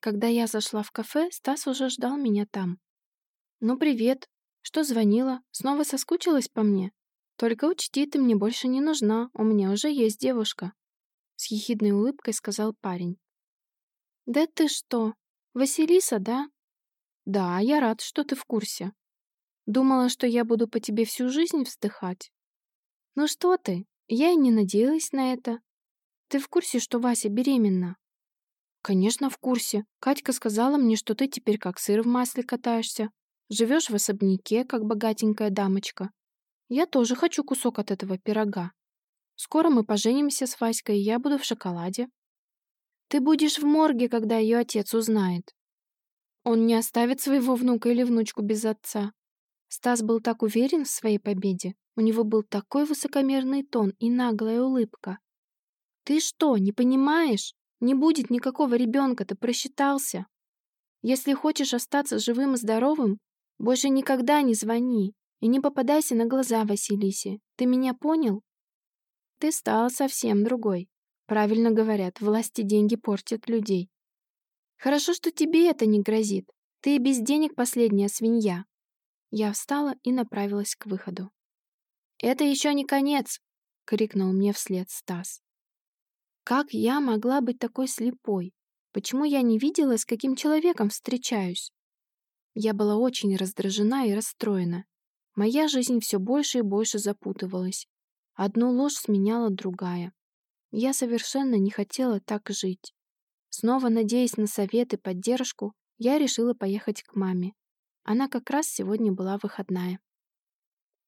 Когда я зашла в кафе, Стас уже ждал меня там. «Ну, привет. Что звонила? Снова соскучилась по мне? Только учти, ты мне больше не нужна, у меня уже есть девушка», — с ехидной улыбкой сказал парень. «Да ты что? Василиса, да?» «Да, я рад, что ты в курсе. Думала, что я буду по тебе всю жизнь вздыхать. Ну что ты, я и не надеялась на это. Ты в курсе, что Вася беременна?» «Конечно, в курсе. Катька сказала мне, что ты теперь как сыр в масле катаешься. Живешь в особняке, как богатенькая дамочка. Я тоже хочу кусок от этого пирога. Скоро мы поженимся с Васькой, и я буду в шоколаде. Ты будешь в морге, когда ее отец узнает. Он не оставит своего внука или внучку без отца. Стас был так уверен в своей победе. У него был такой высокомерный тон и наглая улыбка. «Ты что, не понимаешь? Не будет никакого ребенка, ты просчитался. Если хочешь остаться живым и здоровым, больше никогда не звони и не попадайся на глаза Василисе. Ты меня понял? Ты стала совсем другой. Правильно говорят, власти деньги портят людей. Хорошо, что тебе это не грозит. Ты и без денег последняя свинья. Я встала и направилась к выходу. «Это еще не конец!» — крикнул мне вслед Стас. Как я могла быть такой слепой? Почему я не видела, с каким человеком встречаюсь? Я была очень раздражена и расстроена. Моя жизнь все больше и больше запутывалась. Одну ложь сменяла другая. Я совершенно не хотела так жить. Снова надеясь на совет и поддержку, я решила поехать к маме. Она как раз сегодня была выходная.